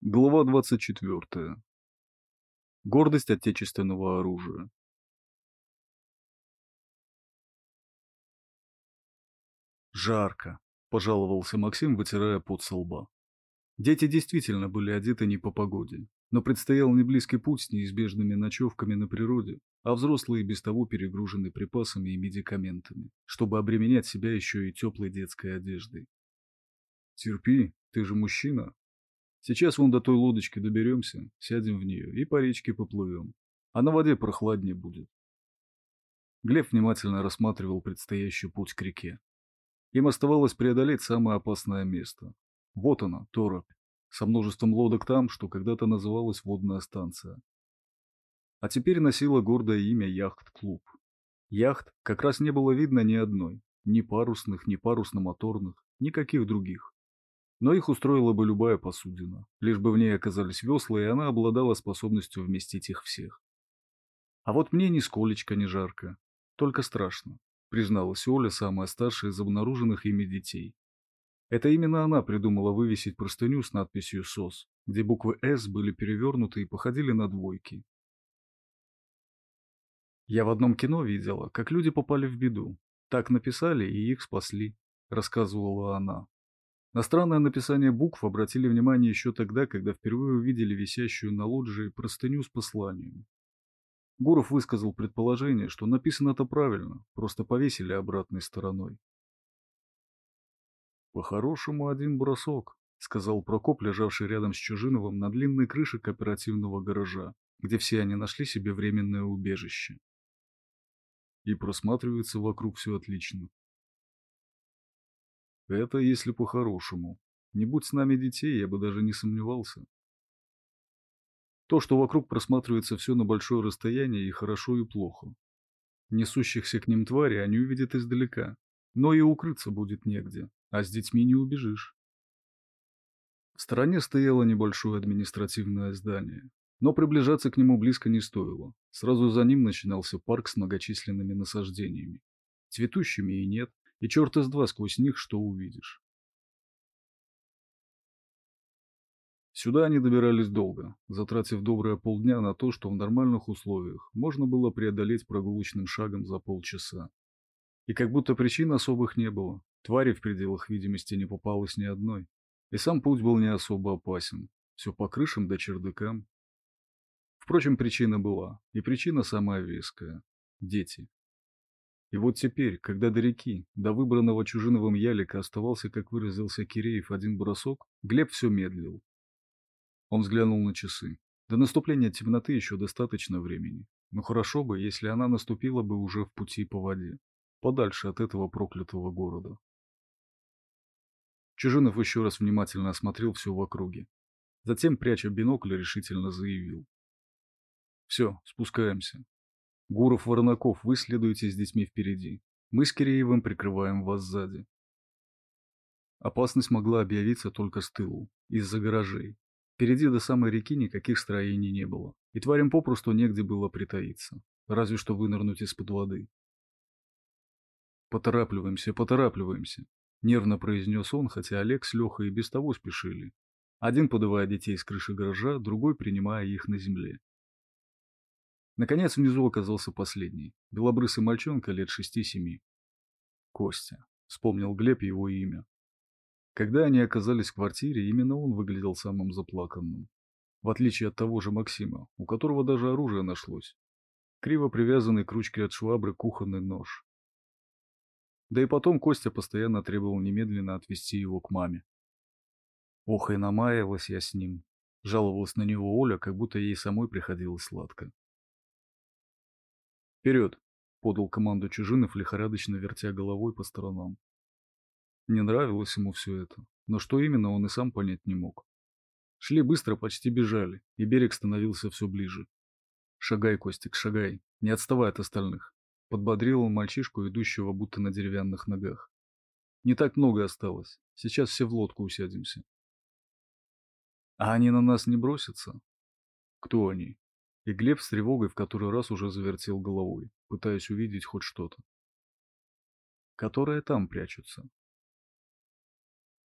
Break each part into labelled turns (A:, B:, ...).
A: Глава 24. Гордость отечественного оружия. Жарко, пожаловался Максим, вытирая пот со лба. Дети действительно были одеты не по погоде, но предстоял не близкий путь с неизбежными ночевками на природе, а взрослые без того перегружены припасами и медикаментами, чтобы обременять себя еще и теплой детской одеждой. Терпи, ты же мужчина, Сейчас вон до той лодочки доберемся, сядем в нее и по речке поплывем. А на воде прохладнее будет. Глеб внимательно рассматривал предстоящий путь к реке. Им оставалось преодолеть самое опасное место. Вот она, торопь, со множеством лодок там, что когда-то называлась водная станция. А теперь носила гордое имя яхт-клуб. Яхт как раз не было видно ни одной, ни парусных, ни парусно-моторных, никаких других. Но их устроила бы любая посудина, лишь бы в ней оказались весла, и она обладала способностью вместить их всех. А вот мне нисколечко не жарко, только страшно, призналась Оля, самая старшая из обнаруженных ими детей. Это именно она придумала вывесить простыню с надписью «СОС», где буквы «С» были перевернуты и походили на двойки. Я в одном кино видела, как люди попали в беду. Так написали, и их спасли, рассказывала она. На странное написание букв обратили внимание еще тогда, когда впервые увидели висящую на лоджии простыню с посланием. Гуров высказал предположение, что написано это правильно, просто повесили обратной стороной. «По-хорошему один бросок», — сказал Прокоп, лежавший рядом с Чужиновым на длинной крыше кооперативного гаража, где все они нашли себе временное убежище. И просматривается вокруг все отлично. Это если по-хорошему. Не будь с нами детей, я бы даже не сомневался. То, что вокруг просматривается все на большое расстояние, и хорошо, и плохо. Несущихся к ним твари они увидят издалека, но и укрыться будет негде, а с детьми не убежишь. В стороне стояло небольшое административное здание, но приближаться к нему близко не стоило. Сразу за ним начинался парк с многочисленными насаждениями. Цветущими и нет, и черт из два сквозь них что увидишь. Сюда они добирались долго, затратив доброе полдня на то, что в нормальных условиях можно было преодолеть прогулочным шагом за полчаса. И как будто причин особых не было, твари в пределах видимости не попалось ни одной. И сам путь был не особо опасен, все по крышам да чердакам. Впрочем, причина была, и причина самая веская – дети. И вот теперь, когда до реки, до выбранного Чужиновым ялика оставался, как выразился Киреев, один бросок, Глеб все медлил. Он взглянул на часы. До наступления темноты еще достаточно времени. Но хорошо бы, если она наступила бы уже в пути по воде, подальше от этого проклятого города. Чужинов еще раз внимательно осмотрел все в округе. Затем, пряча бинокль, решительно заявил. «Все, спускаемся. Гуров, Воронаков, вы следуете с детьми впереди. Мы с Киреевым прикрываем вас сзади. Опасность могла объявиться только с тылу, из-за гаражей. Впереди до самой реки никаких строений не было, и тварям попросту негде было притаиться, разве что вынырнуть из-под воды. «Поторапливаемся, поторапливаемся», — нервно произнес он, хотя Олег с Лехой и без того спешили. Один подавая детей с крыши гаража, другой принимая их на земле. Наконец внизу оказался последний, белобрысый мальчонка лет шести-семи. Костя. Вспомнил Глеб его имя. Когда они оказались в квартире, именно он выглядел самым заплаканным. В отличие от того же Максима, у которого даже оружие нашлось. Криво привязанный к ручке от швабры кухонный нож. Да и потом Костя постоянно требовал немедленно отвезти его к маме. Ох, и намаялась я с ним. Жаловалась на него Оля, как будто ей самой приходилось сладко. «Вперед!» — подал команду Чужинов, лихорадочно вертя головой по сторонам. Не нравилось ему все это, но что именно он и сам понять не мог. Шли быстро, почти бежали, и берег становился все ближе. «Шагай, Костик, шагай, не отставай от остальных», — подбодрил он мальчишку, идущего будто на деревянных ногах. «Не так много осталось, сейчас все в лодку усядемся». «А они на нас не бросятся?» «Кто они?» И Глеб с тревогой в который раз уже завертел головой, пытаясь увидеть хоть что-то. Которые там прячутся.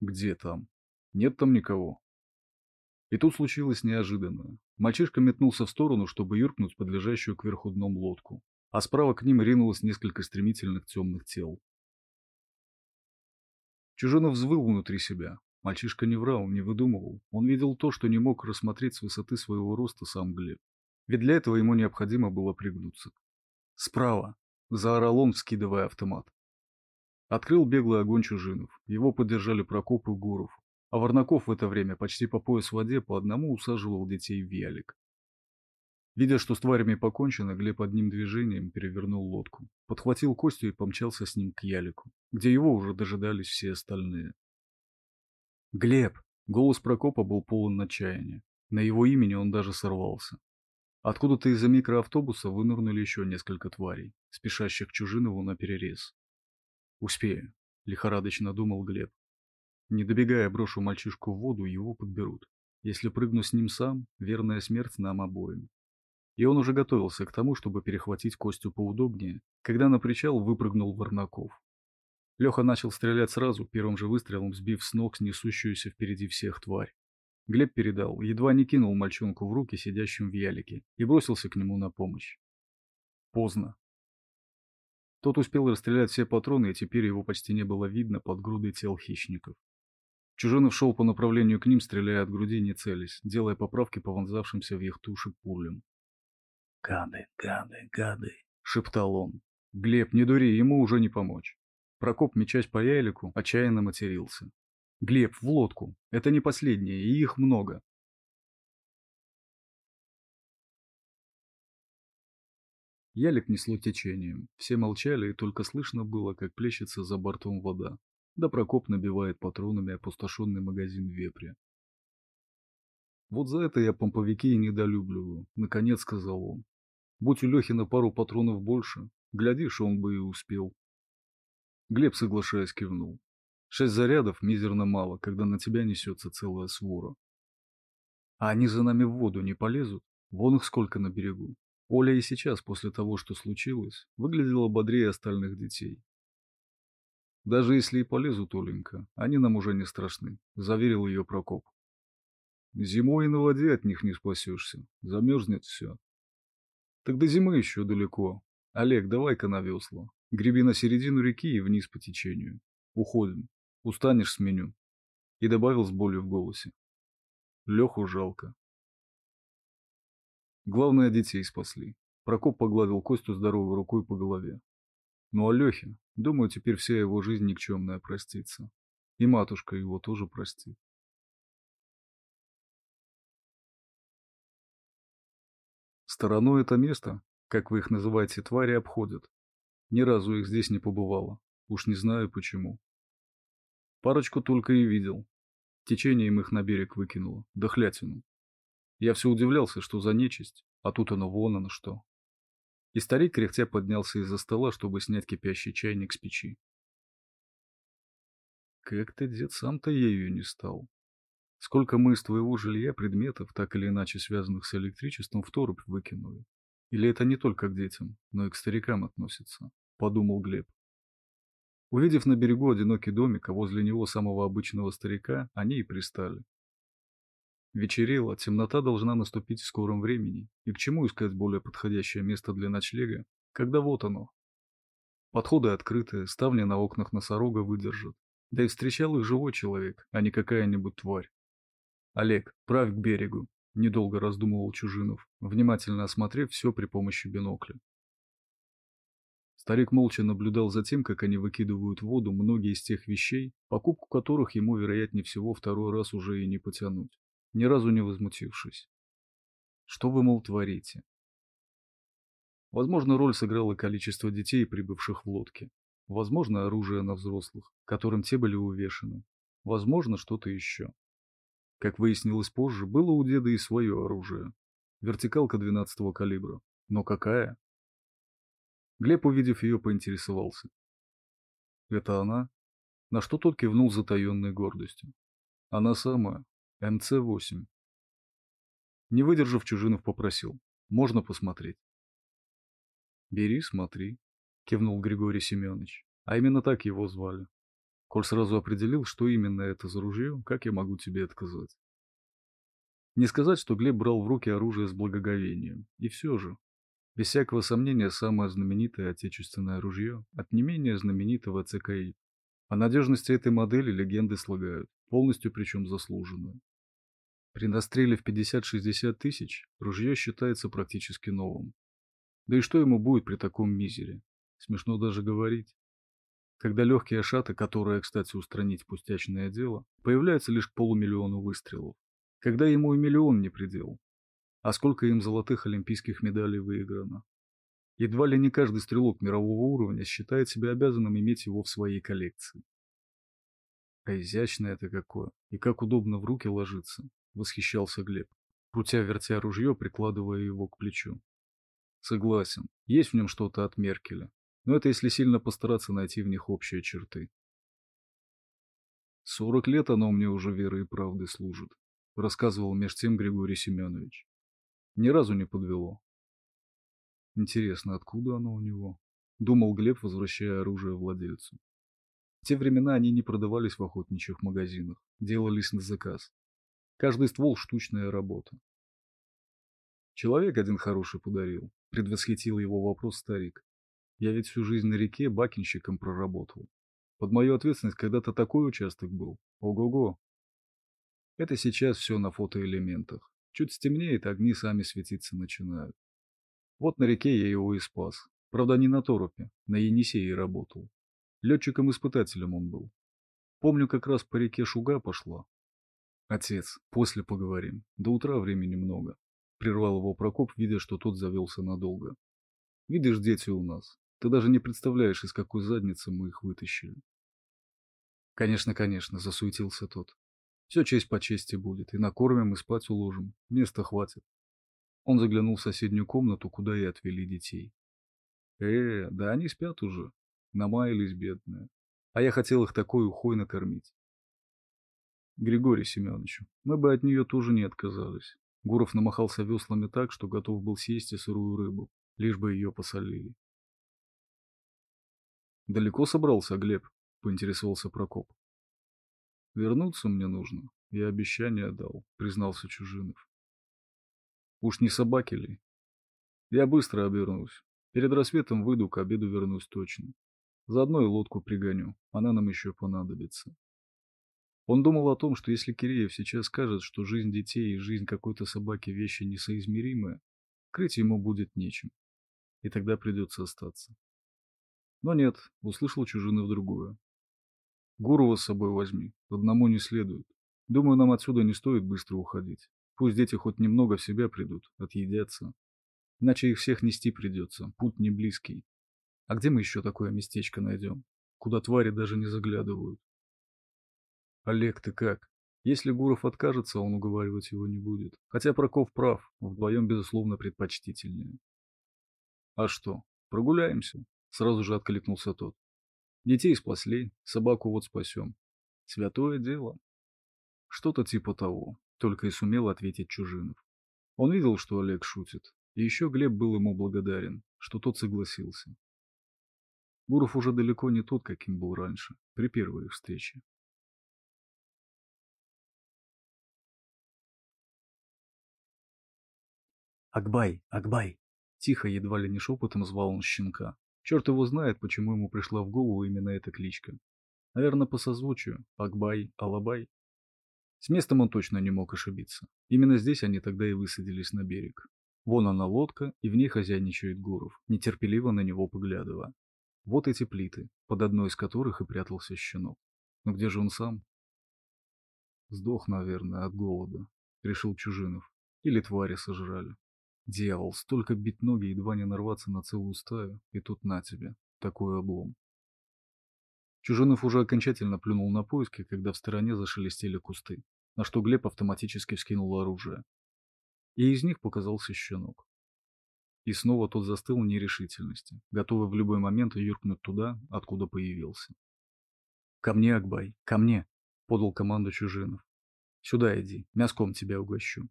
A: Где там? Нет там никого. И тут случилось неожиданное. Мальчишка метнулся в сторону, чтобы юркнуть под лежащую кверху дном лодку, а справа к ним ринулось несколько стремительных темных тел. Чужинов взвыл внутри себя. Мальчишка не врал, не выдумывал. Он видел то, что не мог рассмотреть с высоты своего роста сам Глеб. Ведь для этого ему необходимо было пригнуться. «Справа!» – заорал он, вскидывая автомат. Открыл беглый огонь Чужинов. Его поддержали Прокоп и Гуров. А Варнаков в это время почти по пояс в воде по одному усаживал детей в ялик. Видя, что с тварями покончено, Глеб одним движением перевернул лодку, подхватил Костю и помчался с ним к ялику, где его уже дожидались все остальные. «Глеб!» — голос Прокопа был полон отчаяния. На его имени он даже сорвался. Откуда-то из-за микроавтобуса вынырнули еще несколько тварей, спешащих Чужинову на перерез. «Успею», — лихорадочно думал Глеб. Не добегая, брошу мальчишку в воду, его подберут. Если прыгну с ним сам, верная смерть нам обоим. И он уже готовился к тому, чтобы перехватить Костю поудобнее, когда на причал выпрыгнул Варнаков. Леха начал стрелять сразу, первым же выстрелом сбив с ног несущуюся впереди всех тварь. Глеб передал, едва не кинул мальчонку в руки, сидящим в ялике, и бросился к нему на помощь. Поздно. Тот успел расстрелять все патроны, и теперь его почти не было видно под грудой тел хищников. Чужинов шел по направлению к ним, стреляя от груди, не целясь, делая поправки по вонзавшимся в их туши пулям. «Гады, гады, гады!» — шептал он. «Глеб, не дури, ему уже не помочь». Прокоп, мечась по ялику, отчаянно матерился. «Глеб, в лодку! Это не последнее, и их много!» Ялик несло течением. Все молчали, и только слышно было, как плещется за бортом вода. Да Прокоп набивает патронами опустошенный магазин вепря. «Вот за это я помповики и недолюбливаю», — наконец сказал он. «Будь у Лехи на пару патронов больше, глядишь, он бы и успел». Глеб, соглашаясь, кивнул. Шесть зарядов мизерно мало, когда на тебя несется целая свора. А они за нами в воду не полезут? Вон их сколько на берегу. Оля и сейчас, после того, что случилось, выглядела бодрее остальных детей. Даже если и полезут, Оленька, они нам уже не страшны, заверил ее Прокоп. Зимой и на воде от них не спасешься, замерзнет все. Так до зимы еще далеко. Олег, давай-ка на весла. Греби на середину реки и вниз по течению. Уходим. Устанешь, сменю. И добавил с болью в голосе. Леху жалко. Главное, детей спасли. Прокоп погладил Костю здоровой рукой по голове. Ну а Лехе, думаю, теперь вся его жизнь никчемная простится. И матушка его тоже простит. Стороной это место, как вы их называете, твари обходят. Ни разу их здесь не побывало. Уж не знаю почему. Парочку только и видел. Течением их на берег выкинуло, дохлятину. Я все удивлялся, что за нечисть, а тут оно вон оно что. И старик кряхтя поднялся из-за стола, чтобы снять кипящий чайник с печи. Как ты, дед, сам-то ею не стал. Сколько мы из твоего жилья предметов, так или иначе связанных с электричеством, в торубь выкинули? Или это не только к детям, но и к старикам относится? Подумал Глеб. Увидев на берегу одинокий домик, а возле него самого обычного старика, они и пристали. Вечерело, темнота должна наступить в скором времени, и к чему искать более подходящее место для ночлега, когда вот оно. Подходы открытые, ставни на окнах носорога выдержат. Да и встречал их живой человек, а не какая-нибудь тварь. Олег, правь к берегу, недолго раздумывал Чужинов, внимательно осмотрев все при помощи бинокля. Старик молча наблюдал за тем, как они выкидывают в воду многие из тех вещей, покупку которых ему, вероятнее всего, второй раз уже и не потянуть ни разу не возмутившись. Что вы, мол, творите? Возможно, роль сыграло количество детей, прибывших в лодке. Возможно, оружие на взрослых, которым те были увешаны. Возможно, что-то еще. Как выяснилось позже, было у деда и свое оружие. Вертикалка 12-го калибра. Но какая? Глеб, увидев ее, поинтересовался. Это она? На что тот кивнул затаенной гордостью. Она самая. МЦ-8. Не выдержав, Чужинов попросил. Можно посмотреть? Бери, смотри, кивнул Григорий Семенович. А именно так его звали. Коль сразу определил, что именно это за ружье, как я могу тебе отказать? Не сказать, что Глеб брал в руки оружие с благоговением. И все же, без всякого сомнения, самое знаменитое отечественное ружье от не менее знаменитого ЦКИ. О надежности этой модели легенды слагают, полностью причем заслуженную. При настреле в 50-60 тысяч ружье считается практически новым. Да и что ему будет при таком мизере? Смешно даже говорить. Когда легкие шаты, которые, кстати, устранить пустячное дело, появляются лишь к полумиллиону выстрелов. Когда ему и миллион не предел. А сколько им золотых олимпийских медалей выиграно. Едва ли не каждый стрелок мирового уровня считает себя обязанным иметь его в своей коллекции. А изящное это какое, и как удобно в руки ложится, восхищался Глеб, крутя-вертя ружье, прикладывая его к плечу. Согласен, есть в нем что-то от Меркеля, но это если сильно постараться найти в них общие черты. Сорок лет оно мне уже верой и правдой служит, рассказывал меж тем Григорий Семенович. Ни разу не подвело. Интересно, откуда оно у него? Думал Глеб, возвращая оружие владельцу. В те времена они не продавались в охотничьих магазинах, делались на заказ. Каждый ствол – штучная работа. Человек один хороший подарил, предвосхитил его вопрос старик. Я ведь всю жизнь на реке бакинщиком проработал. Под мою ответственность когда-то такой участок был. Ого-го. Это сейчас все на фотоэлементах. Чуть стемнеет, огни сами светиться начинают. Вот на реке я его и спас. Правда, не на торопе, на Енисее работал. Летчиком-испытателем он был. Помню, как раз по реке Шуга пошла. Отец, после поговорим. До утра времени много. Прервал его Прокоп, видя, что тот завелся надолго. Видишь, дети у нас. Ты даже не представляешь, из какой задницы мы их вытащили. Конечно, конечно, засуетился тот. Все честь по чести будет, и накормим, и спать уложим. Места хватит. Он заглянул в соседнюю комнату, куда и отвели детей. Э, да они спят уже. Намаялись бедные. А я хотел их такой ухой накормить. Григорий Семенович, мы бы от нее тоже не отказались. Гуров намахался веслами так, что готов был съесть и сырую рыбу, лишь бы ее посолили. «Далеко собрался, Глеб?» – поинтересовался Прокоп. Вернуться мне нужно. Я обещание дал, признался Чужинов. Уж не собаки ли? Я быстро обернусь. Перед рассветом выйду, к обеду вернусь точно. Заодно и лодку пригоню, она нам еще понадобится. Он думал о том, что если Киреев сейчас скажет, что жизнь детей и жизнь какой-то собаки вещи несоизмеримые, крыть ему будет нечем. И тогда придется остаться. Но нет, услышал Чужинов другое. Гурова с собой возьми, одному не следует. Думаю, нам отсюда не стоит быстро уходить. Пусть дети хоть немного в себя придут, отъедятся. Иначе их всех нести придется, путь не близкий. А где мы еще такое местечко найдем, куда твари даже не заглядывают? Олег, ты как? Если Гуров откажется, он уговаривать его не будет. Хотя Проков прав, вдвоем, безусловно, предпочтительнее. А что, прогуляемся? Сразу же откликнулся тот. Детей спасли, собаку вот спасем. Святое дело. Что-то типа того, только и сумел ответить Чужинов. Он видел, что Олег шутит, и еще Глеб был ему благодарен, что тот согласился. Гуров уже далеко не тот, каким был раньше, при первой их встрече. «Акбай! Акбай!» Тихо, едва ли не шепотом звал он щенка. Черт его знает, почему ему пришла в голову именно эта кличка. Наверное, по созвучию. Акбай, Алабай. С местом он точно не мог ошибиться. Именно здесь они тогда и высадились на берег. Вон она лодка, и в ней хозяйничает Гуров, нетерпеливо на него поглядывая. Вот эти плиты, под одной из которых и прятался щенок. Но где же он сам? Сдох, наверное, от голода, решил Чужинов. Или твари сожрали. Дьявол, столько бить ноги, едва не нарваться на целую стаю, и тут на тебе, такой облом. Чужинов уже окончательно плюнул на поиски, когда в стороне зашелестели кусты, на что Глеб автоматически вскинул оружие. И из них показался щенок. И снова тот застыл в нерешительности, готовый в любой момент юркнуть туда, откуда появился. «Ко мне, Акбай, ко мне!» — подал команду Чужинов. «Сюда иди, мяском тебя угощу».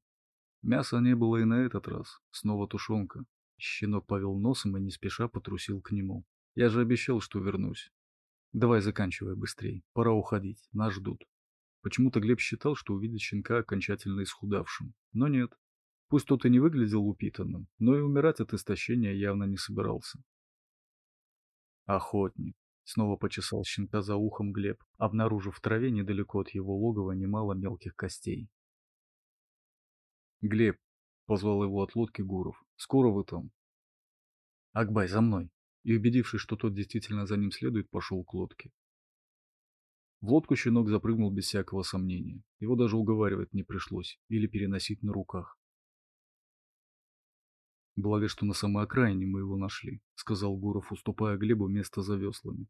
A: Мяса не было и на этот раз. Снова тушенка. Щенок повел носом и не спеша потрусил к нему. Я же обещал, что вернусь. Давай заканчивай быстрей. Пора уходить. Нас ждут. Почему-то Глеб считал, что увидит щенка окончательно исхудавшим. Но нет. Пусть тот и не выглядел упитанным, но и умирать от истощения явно не собирался. Охотник. Снова почесал щенка за ухом Глеб, обнаружив в траве недалеко от его логова немало мелких костей. «Глеб!» — позвал его от лодки Гуров. «Скоро вы там?» «Акбай, за мной!» И, убедившись, что тот действительно за ним следует, пошел к лодке. В лодку щенок запрыгнул без всякого сомнения. Его даже уговаривать не пришлось или переносить на руках. «Благо, что на самой окраине мы его нашли», — сказал Гуров, уступая Глебу место за веслами.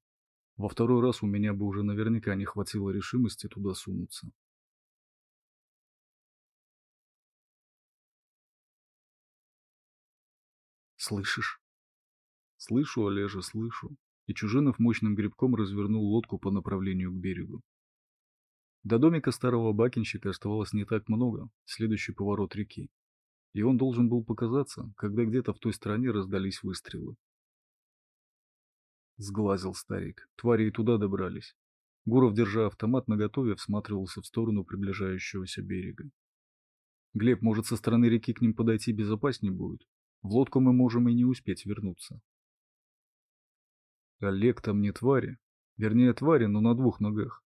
A: «Во второй раз у меня бы уже наверняка не хватило решимости туда сунуться». «Слышишь?» «Слышу, Олежа, слышу», и Чужинов мощным грибком развернул лодку по направлению к берегу. До домика старого бакинщика оставалось не так много, следующий поворот реки. И он должен был показаться, когда где-то в той стороне раздались выстрелы. Сглазил старик. Твари и туда добрались. Гуров, держа автомат наготове, всматривался в сторону приближающегося берега. «Глеб, может, со стороны реки к ним подойти безопаснее будет? В лодку мы можем и не успеть вернуться». Олег там не твари. Вернее, твари, но на двух ногах.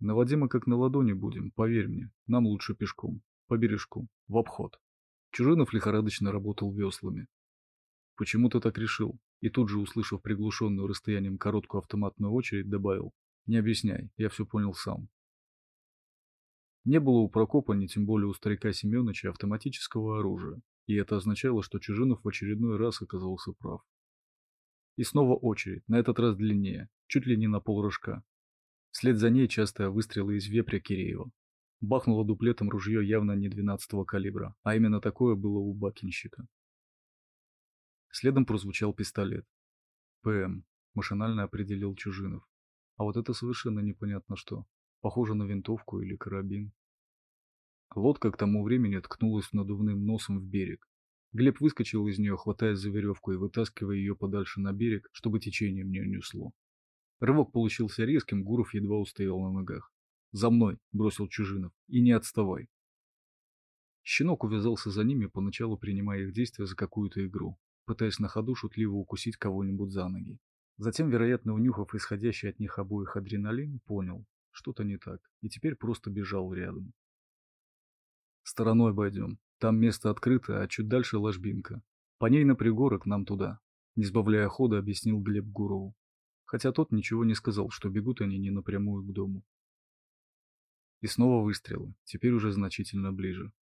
A: На воде мы как на ладони будем, поверь мне. Нам лучше пешком. По бережку. В обход. Чужинов лихорадочно работал веслами. Почему ты так решил? И тут же, услышав приглушенную расстоянием короткую автоматную очередь, добавил. Не объясняй, я все понял сам. Не было у Прокопа, ни тем более у старика Семеновича, автоматического оружия, и это означало, что Чужинов в очередной раз оказался прав. И снова очередь, на этот раз длиннее, чуть ли не на полрожка. Вслед за ней частые выстрелы из вепря Киреева. Бахнуло дуплетом ружье явно не 12-го калибра, а именно такое было у бакинщика. Следом прозвучал пистолет. ПМ. Машинально определил Чужинов. А вот это совершенно непонятно что. Похоже на винтовку или карабин. Лодка к тому времени ткнулась надувным носом в берег, Глеб выскочил из нее, хватаясь за веревку и вытаскивая ее подальше на берег, чтобы течением не унесло. Рывок получился резким, Гуров едва устоял на ногах. «За мной!» – бросил Чужинов. «И не отставай!» Щенок увязался за ними, поначалу принимая их действия за какую-то игру, пытаясь на ходу шутливо укусить кого-нибудь за ноги. Затем, вероятно, унюхав исходящий от них обоих адреналин, понял, что-то не так, и теперь просто бежал рядом. «Стороной обойдем», там место открыто, а чуть дальше ложбинка. По ней на пригорок нам туда. Не сбавляя хода, объяснил Глеб Гурову. Хотя тот ничего не сказал, что бегут они не напрямую к дому. И снова выстрелы, теперь уже значительно ближе.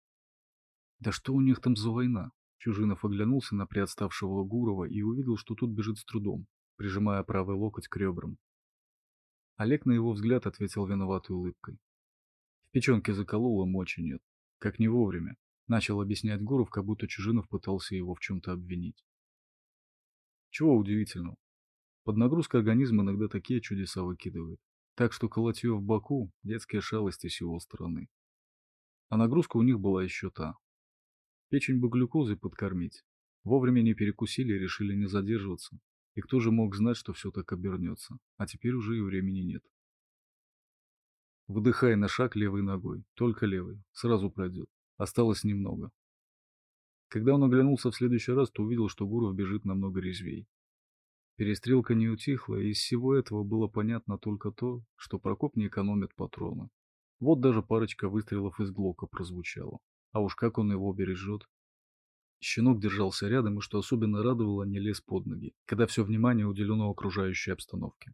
A: Да что у них там за война? Чужинов оглянулся на приотставшего Гурова и увидел, что тут бежит с трудом, прижимая правый локоть к ребрам. Олег на его взгляд ответил виноватой улыбкой. В печенке закололо, мочи нет. Как не вовремя. Начал объяснять Гуров, как будто Чужинов пытался его в чем-то обвинить. Чего удивительного. Под нагрузкой организм иногда такие чудеса выкидывает. Так что колотье в боку – детские шалости с его стороны. А нагрузка у них была еще та. Печень бы глюкозой подкормить. Вовремя не перекусили и решили не задерживаться. И кто же мог знать, что все так обернется? А теперь уже и времени нет. Выдыхай на шаг левой ногой, только левой, сразу пройдет. Осталось немного. Когда он оглянулся в следующий раз, то увидел, что Гуров бежит намного резвей. Перестрелка не утихла, и из всего этого было понятно только то, что Прокоп не экономит патроны. Вот даже парочка выстрелов из Глока прозвучала. А уж как он его бережет. Щенок держался рядом, и что особенно радовало, не лез под ноги, когда все внимание уделено окружающей обстановке.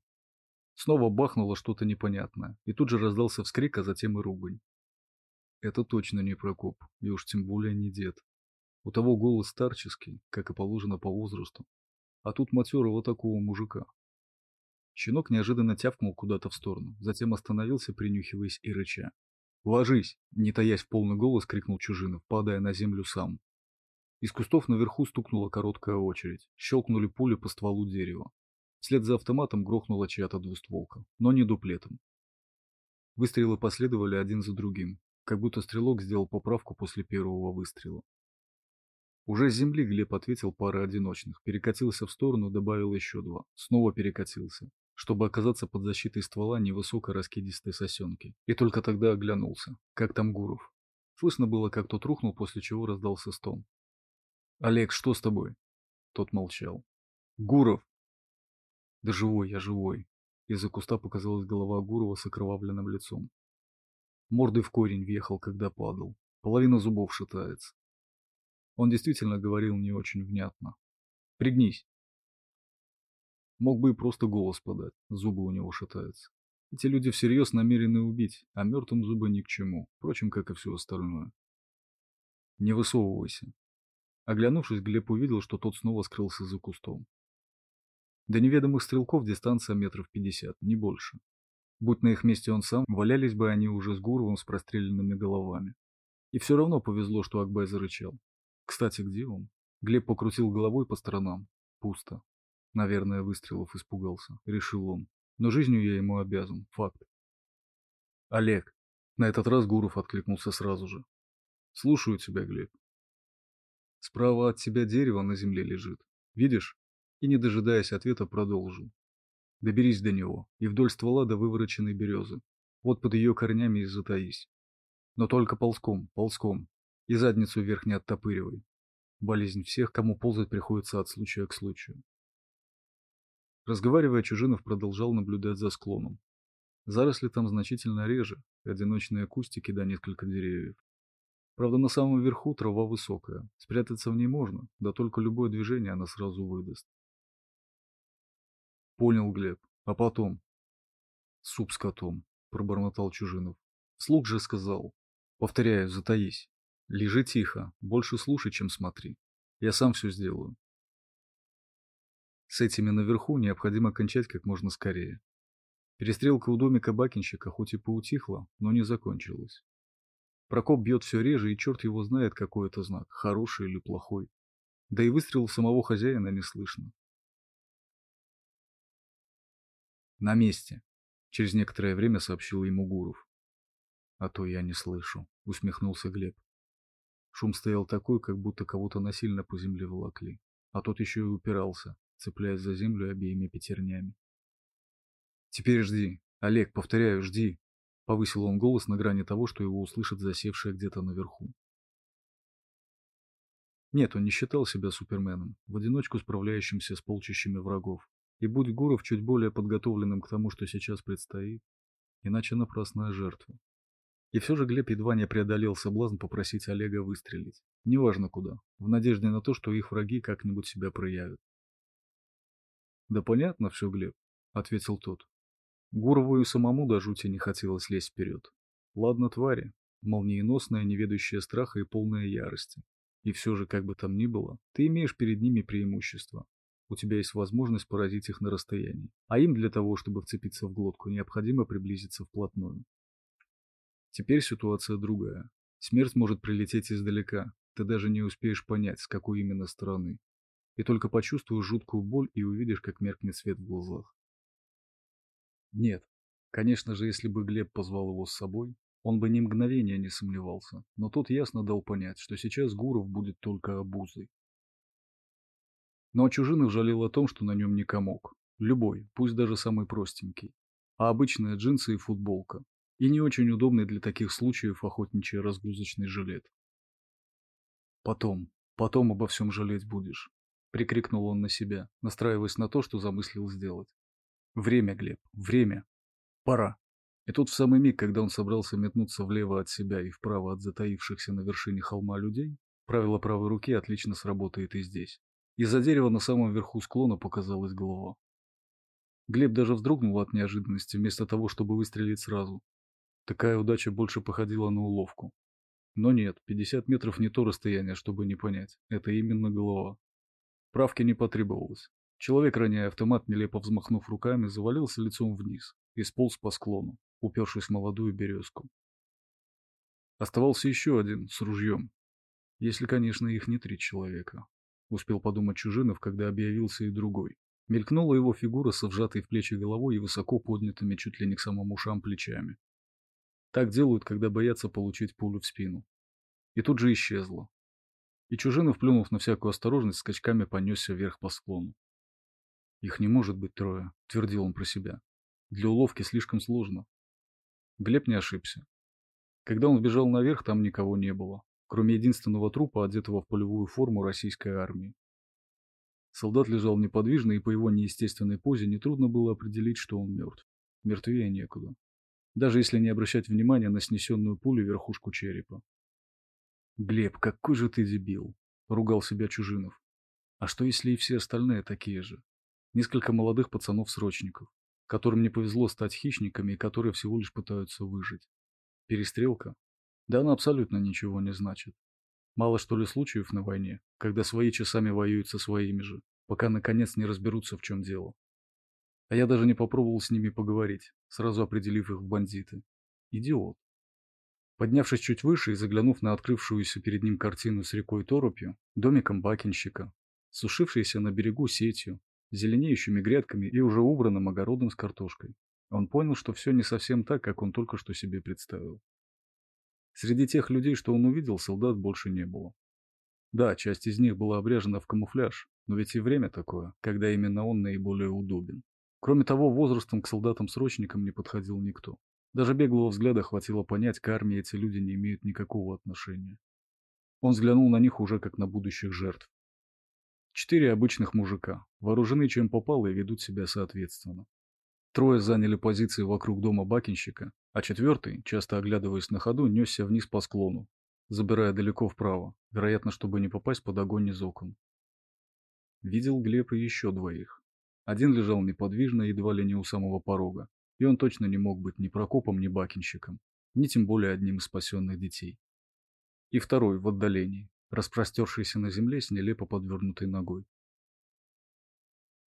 A: Снова бахнуло что-то непонятное, и тут же раздался вскрик, а затем и ругань. Это точно не Прокоп, и уж тем более не дед. У того голос старческий, как и положено по возрасту. А тут матерого такого мужика. Щенок неожиданно тявкнул куда-то в сторону, затем остановился, принюхиваясь и рыча. «Ложись!» – не таясь в полный голос, крикнул Чужинов, падая на землю сам. Из кустов наверху стукнула короткая очередь. Щелкнули пули по стволу дерева. Вслед за автоматом грохнула чья-то двустволка, но не дуплетом. Выстрелы последовали один за другим, как будто стрелок сделал поправку после первого выстрела. Уже с земли Глеб ответил парой одиночных, перекатился в сторону, добавил еще два, снова перекатился. чтобы оказаться под защитой ствола невысокой раскидистой сосенки. И только тогда оглянулся. Как там Гуров? Слышно было, как тот рухнул, после чего раздался стон. «Олег, что с тобой?» Тот молчал. «Гуров!» «Да живой я, живой!» Из-за куста показалась голова Гурова с окровавленным лицом. Мордой в корень въехал, когда падал. Половина зубов шатается. Он действительно говорил не очень внятно. «Пригнись!» Мог бы и просто голос подать, зубы у него шатаются. Эти люди всерьез намерены убить, а мертвым зубы ни к чему, впрочем, как и все остальное. Не высовывайся. Оглянувшись, Глеб увидел, что тот снова скрылся за кустом. До неведомых стрелков дистанция метров пятьдесят, не больше. Будь на их месте он сам, валялись бы они уже с Гуровым с простреленными головами. И все равно повезло, что Акбай зарычал. Кстати, где он? Глеб покрутил головой по сторонам. Пусто. Наверное, выстрелов испугался, решил он. Но жизнью я ему обязан, факт. Олег. На этот раз Гуров откликнулся сразу же. Слушаю тебя, Глеб. Справа от тебя дерево на земле лежит. Видишь? И, не дожидаясь ответа, продолжил. Доберись до него и вдоль ствола до вывороченной березы. Вот под ее корнями и затаись. Но только ползком, ползком. И задницу вверх не оттопыривай. Болезнь всех, кому ползать приходится от случая к случаю. Разговаривая, Чужинов продолжал наблюдать за склоном. Заросли там значительно реже, одиночные кустики да несколько деревьев. Правда, на самом верху трава высокая, спрятаться в ней можно, да только любое движение она сразу выдаст. Понял Глеб. А потом? Суп с котом, пробормотал Чужинов. Слуг же сказал. Повторяю, затаись. Лежи тихо, больше слушай, чем смотри. Я сам все сделаю. С этими наверху необходимо кончать как можно скорее. Перестрелка у домика бакинщика хоть и поутихла, но не закончилась. Прокоп бьет все реже, и черт его знает, какой это знак, хороший или плохой. Да и выстрел самого хозяина не слышно. На месте, через некоторое время сообщил ему Гуров. А то я не слышу, усмехнулся Глеб. Шум стоял такой, как будто кого-то насильно по земле волокли, а тот еще и упирался, цепляясь за землю обеими пятернями. «Теперь жди. Олег, повторяю, жди!» Повысил он голос на грани того, что его услышат засевшие где-то наверху. Нет, он не считал себя суперменом, в одиночку справляющимся с полчищами врагов. И будь Гуров чуть более подготовленным к тому, что сейчас предстоит, иначе напрасная жертва. И все же Глеб едва не преодолел соблазн попросить Олега выстрелить. Неважно куда, в надежде на то, что их враги как-нибудь себя проявят. Да понятно все, Глеб, ответил тот. Гурову и самому до жути не хотелось лезть вперед. Ладно, твари, молниеносная, неведающая страха и полная ярости. И все же, как бы там ни было, ты имеешь перед ними преимущество. У тебя есть возможность поразить их на расстоянии. А им для того, чтобы вцепиться в глотку, необходимо приблизиться вплотную. Теперь ситуация другая. Смерть может прилететь издалека. Ты даже не успеешь понять, с какой именно стороны и только почувствуешь жуткую боль и увидишь, как меркнет свет в глазах. Нет, конечно же, если бы Глеб позвал его с собой, он бы ни мгновения не сомневался, но тот ясно дал понять, что сейчас Гуров будет только обузой. Но Чужинов жалел о том, что на нем не комок. Любой, пусть даже самый простенький. А обычная джинсы и футболка. И не очень удобный для таких случаев охотничий разгрузочный жилет. Потом, потом обо всем жалеть будешь. Прикрикнул он на себя, настраиваясь на то, что замыслил сделать. Время, Глеб, время. Пора. И тут в самый миг, когда он собрался метнуться влево от себя и вправо от затаившихся на вершине холма людей, правило правой руки отлично сработает и здесь. Из-за дерева на самом верху склона показалась голова. Глеб даже вздрогнул от неожиданности, вместо того, чтобы выстрелить сразу. Такая удача больше походила на уловку. Но нет, 50 метров не то расстояние, чтобы не понять. Это именно голова. Правки не потребовалось. Человек, роняя автомат, нелепо взмахнув руками, завалился лицом вниз и сполз по склону, упершись в молодую березку. Оставался еще один, с ружьем. Если, конечно, их не три человека. Успел подумать Чужинов, когда объявился и другой. Мелькнула его фигура со вжатой в плечи головой и высоко поднятыми чуть ли не к самым ушам плечами. Так делают, когда боятся получить пулю в спину. И тут же исчезла, и Чужинов, плюнув на всякую осторожность, скачками понесся вверх по склону. Их не может быть трое, твердил он про себя. Для уловки слишком сложно. Глеб не ошибся. Когда он сбежал наверх, там никого не было, кроме единственного трупа, одетого в полевую форму российской армии. Солдат лежал неподвижно, и по его неестественной позе нетрудно было определить, что он мертв. Мертвее некуда. Даже если не обращать внимания на снесенную пулю верхушку черепа. «Глеб, какой же ты дебил!» — ругал себя Чужинов. «А что, если и все остальные такие же? Несколько молодых пацанов-срочников, которым не повезло стать хищниками и которые всего лишь пытаются выжить. Перестрелка? Да она абсолютно ничего не значит. Мало что ли случаев на войне, когда свои часами воюют со своими же, пока наконец не разберутся, в чем дело. А я даже не попробовал с ними поговорить, сразу определив их в бандиты. Идиот. Поднявшись чуть выше и заглянув на открывшуюся перед ним картину с рекой Торопью, домиком бакинщика, сушившейся на берегу сетью, зеленеющими грядками и уже убранным огородом с картошкой, он понял, что все не совсем так, как он только что себе представил. Среди тех людей, что он увидел, солдат больше не было. Да, часть из них была обряжена в камуфляж, но ведь и время такое, когда именно он наиболее удобен. Кроме того, возрастом к солдатам-срочникам не подходил никто. Даже беглого взгляда хватило понять, к армии эти люди не имеют никакого отношения. Он взглянул на них уже как на будущих жертв. Четыре обычных мужика, вооружены чем попало и ведут себя соответственно. Трое заняли позиции вокруг дома бакинщика, а четвертый, часто оглядываясь на ходу, несся вниз по склону, забирая далеко вправо, вероятно, чтобы не попасть под огонь из окон. Видел Глеб и еще двоих. Один лежал неподвижно, едва ли не у самого порога, и он точно не мог быть ни Прокопом, ни бакинщиком, ни тем более одним из спасенных детей. И второй в отдалении, распростершийся на земле с нелепо подвернутой ногой.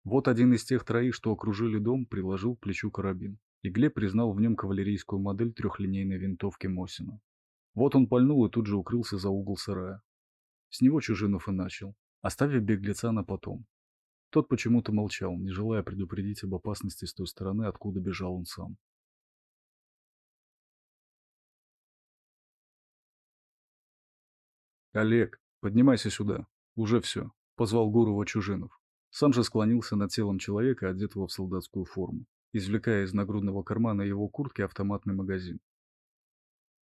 A: Вот один из тех троих, что окружили дом, приложил к плечу карабин, и Глеб признал в нем кавалерийскую модель трехлинейной винтовки Мосина. Вот он пальнул и тут же укрылся за угол сарая. С него Чужинов и начал, оставив беглеца на потом. Тот почему-то молчал, не желая предупредить об опасности с той стороны, откуда бежал он сам. «Олег, поднимайся сюда. Уже все», — позвал Гурова Чужинов. Сам же склонился над телом человека, одетого в солдатскую форму, извлекая из нагрудного кармана его куртки автоматный магазин.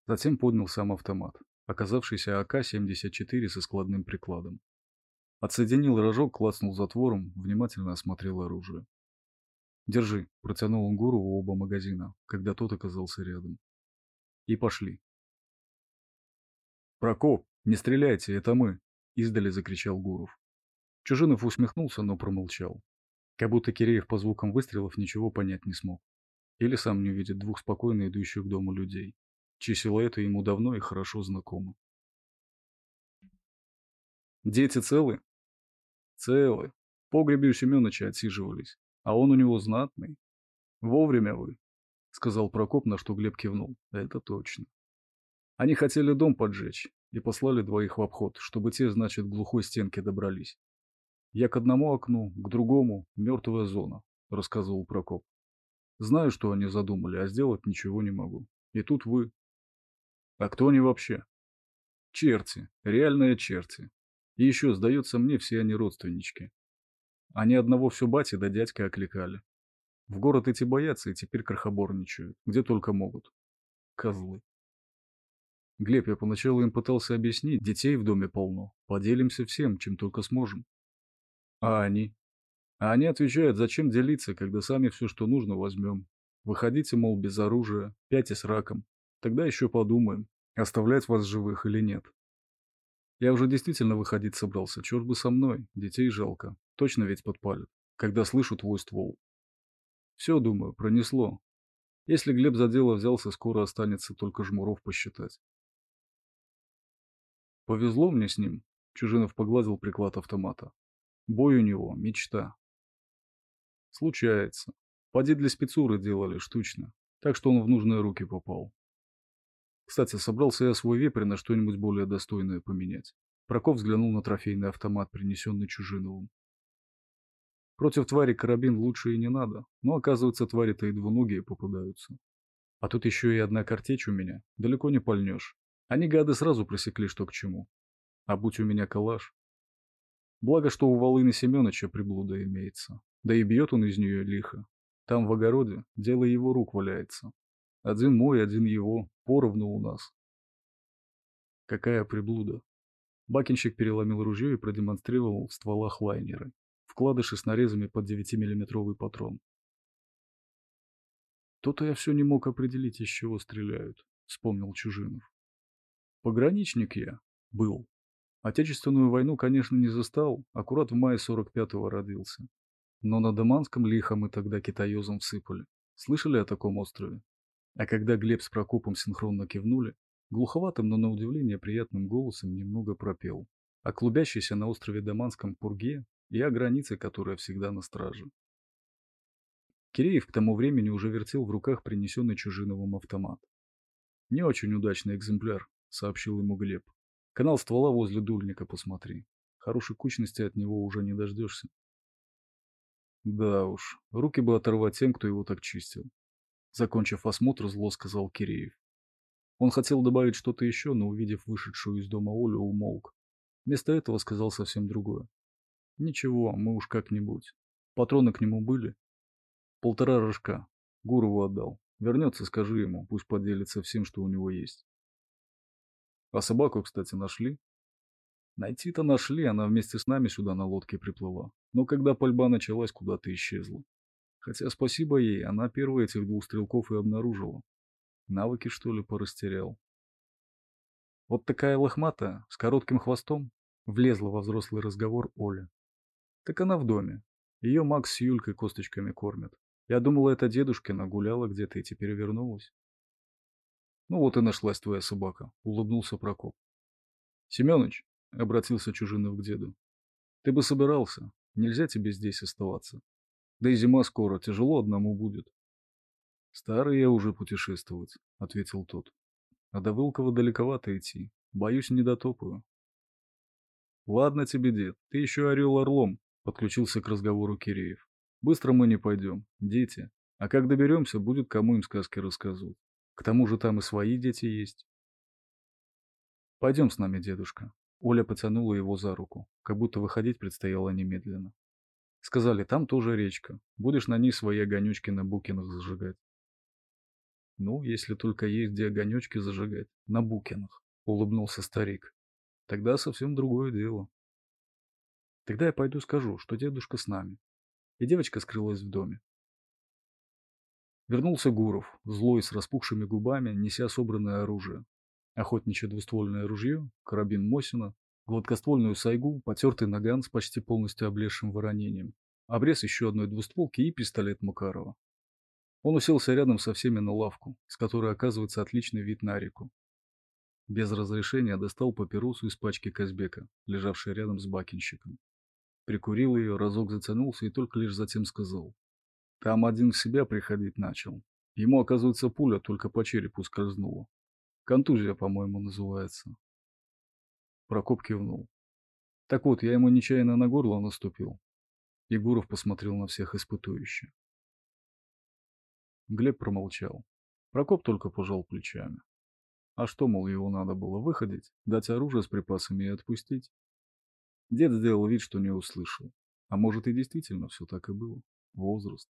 A: Затем поднял сам автомат, оказавшийся АК-74 со складным прикладом. Отсоединил рожок, клацнул затвором, внимательно осмотрел оружие. «Держи», — протянул он Гурову оба магазина, когда тот оказался рядом. И пошли. «Прокоп, не стреляйте, это мы!» — издали закричал Гуров. Чужинов усмехнулся, но промолчал. Как будто Киреев по звукам выстрелов ничего понять не смог. Или сам не увидит двух спокойно идущих к дому людей, чьи силуэты ему давно и хорошо знакомы. «Дети целы?» «Целы. В погребе у Семеновича отсиживались. А он у него знатный. Вовремя вы», — сказал Прокоп, на что Глеб кивнул. «Это точно. Они хотели дом поджечь и послали двоих в обход, чтобы те, значит, к глухой стенке добрались. Я к одному окну, к другому – мертвая зона, рассказывал Прокоп. Знаю, что они задумали, а сделать ничего не могу. И тут вы. А кто они вообще? Черти, реальные черти. И еще, сдается мне, все они родственнички. Они одного все бати да дядька окликали. В город эти боятся и теперь крохоборничают, где только могут. Козлы. Глеб, я поначалу им пытался объяснить, детей в доме полно. Поделимся всем, чем только сможем. А они? А они отвечают, зачем делиться, когда сами все, что нужно, возьмем. Выходите, мол, без оружия, пяти с раком. Тогда еще подумаем, оставлять вас живых или нет. Я уже действительно выходить собрался, черт бы со мной, детей жалко. Точно ведь подпалят, когда слышу твой ствол. Все, думаю, пронесло. Если Глеб за дело взялся, скоро останется только жмуров посчитать. Повезло мне с ним, Чужинов погладил приклад автомата. Бой у него – мечта. Случается. Поди для спецуры делали штучно, так что он в нужные руки попал. Кстати, собрался я свой вепрь на что-нибудь более достойное поменять. Прокоп взглянул на трофейный автомат, принесенный Чужиновым. Против твари карабин лучше и не надо, но оказывается твари-то и двуногие попадаются. А тут еще и одна картечь у меня, далеко не пальнешь. Они гады сразу просекли, что к чему. А будь у меня калаш, Благо, что у Волыны Семеновича приблуда имеется. Да и бьет он из нее лихо. Там в огороде дело его рук валяется. Один мой, один его, поровну у нас. Какая приблуда? Бакинщик переломил ружье и продемонстрировал в стволах лайнеры. Вкладыши с нарезами под 9-миллиметровый патрон. То-то я все не мог определить, из чего стреляют, вспомнил Чужинов. Пограничник я. Был. Отечественную войну, конечно, не застал, аккурат в мае 45-го родился. Но на Даманском лихо мы тогда китаёзом всыпали. Слышали о таком острове? А когда Глеб с Прокопом синхронно кивнули, глуховатым, но на удивление приятным голосом немного пропел. О клубящейся на острове Даманском пурге и о границе, которая всегда на страже. Киреев к тому времени уже вертел в руках принесенный Чужиновым автомат. «Не очень удачный экземпляр», — сообщил ему Глеб. «Канал ствола возле дульника посмотри. Хорошей кучности от него уже не дождешься». Да уж, руки бы оторвать тем, кто его так чистил. Закончив осмотр, зло сказал Киреев. Он хотел добавить что-то еще, но, увидев вышедшую из дома Олю, умолк. Вместо этого сказал совсем другое. Ничего, мы уж как-нибудь. Патроны к нему были? Полтора рожка. Гурову отдал. Вернется, скажи ему, пусть поделится всем, что у него есть. А собаку, кстати, нашли? Найти-то нашли, она вместе с нами сюда на лодке приплыла. Но когда пальба началась, куда-то исчезла. Хотя спасибо ей, она первая этих двух стрелков и обнаружила. Навыки, что ли, порастерял. Вот такая лохматая, с коротким хвостом, влезла во взрослый разговор Оля. Так она в доме. Ее Макс с Юлькой косточками кормят. Я думала, это дедушкина гуляла где-то и теперь вернулась. Ну вот и нашлась твоя собака, улыбнулся Прокоп. Семёныч, обратился Чужинов к деду. Ты бы собирался, нельзя тебе здесь оставаться. Да и зима скоро, тяжело одному будет. Старый я уже путешествовать, ответил тот. А до Вылкова далековато идти, боюсь, не дотопаю. Ладно тебе, дед, ты еще орел орлом, подключился к разговору Киреев. Быстро мы не пойдем, дети. А как доберемся, будет кому им сказки рассказывать. К тому же там и свои дети есть. Пойдем с нами, дедушка. Оля потянула его за руку, как будто выходить предстояло немедленно. Сказали, там тоже речка. Будешь на ней свои огонечки на букинах зажигать. Ну, если только есть где огонечки зажигать. На букинах, улыбнулся старик. Тогда совсем другое дело. Тогда я пойду скажу, что дедушка с нами. И девочка скрылась в доме. Вернулся Гуров, злой, с распухшими губами, неся собранное оружие. Охотничье двуствольное ружье, карабин Мосина, гладкоствольную сайгу, потертый наган с почти полностью облезшим воронением, обрез еще одной двустволки и пистолет Макарова. Он уселся рядом со всеми на лавку, с которой оказывается отличный вид на реку. Без разрешения достал папиросу из пачки Казбека, лежавшей рядом с бакинщиком. Прикурил ее, разок затянулся и только лишь затем сказал. Там один в себя приходить начал. Ему, оказывается, пуля только по черепу скользнула. Контузия, по-моему, называется. Прокоп кивнул. Так вот, я ему нечаянно на горло наступил. Егоров посмотрел на всех испытующе. Глеб промолчал. Прокоп только пожал плечами. А что, мол, его надо было выходить, дать оружие с припасами и отпустить? Дед сделал вид, что не услышал. А может и действительно все так и было. Возраст.